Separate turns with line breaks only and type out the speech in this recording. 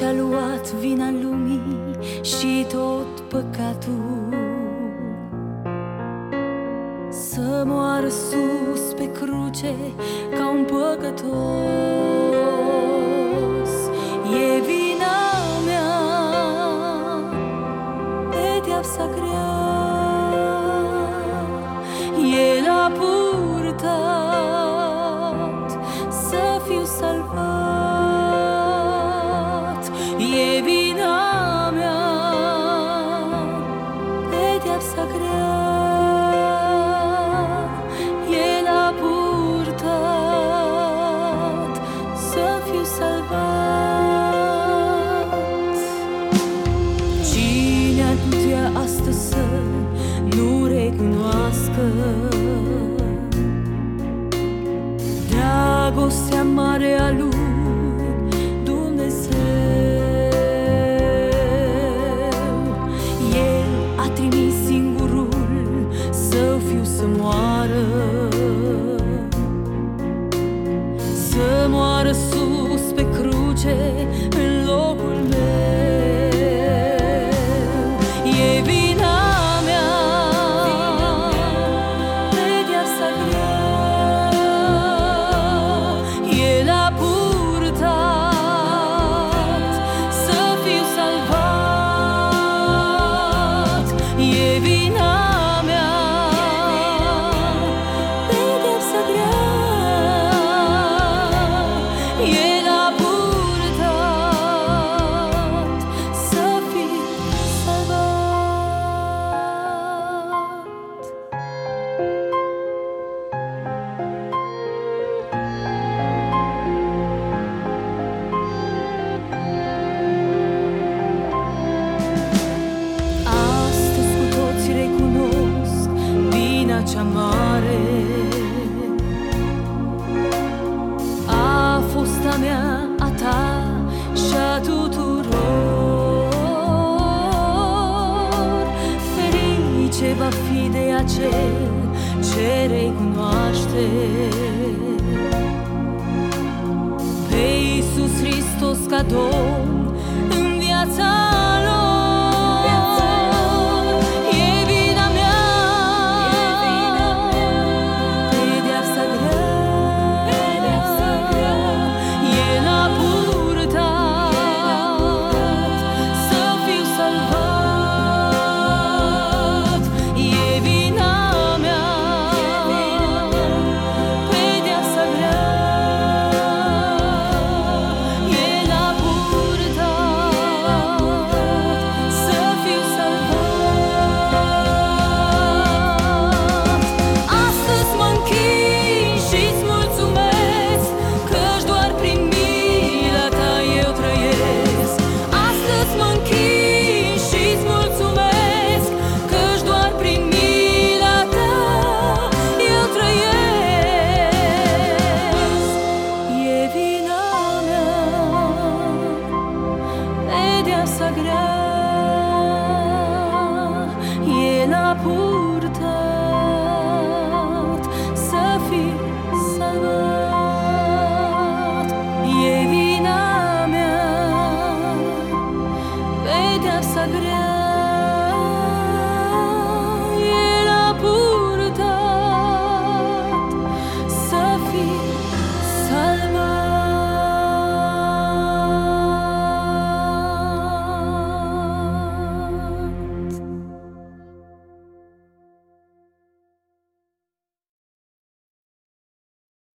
și-a luat vina lumii și tot păcatul. Să moară sus pe cruce ca un păcătos E vina mea, pedeapsa grea. El a purtat să fiu salvat. Cine ar putea astăzi să nu recunoască? Dragostea mare a lui cruce în locul meu. E vina mea, pedeapsa grea El a purtat să fiu salvat. E vina cea mare. A fost a mea, a ta și a tuturor. Ferice va fi de acel ce recunoaște. Pe Iisus Hristos ca Domn în viața Să fii salvat E vina mea Pedeapsa grea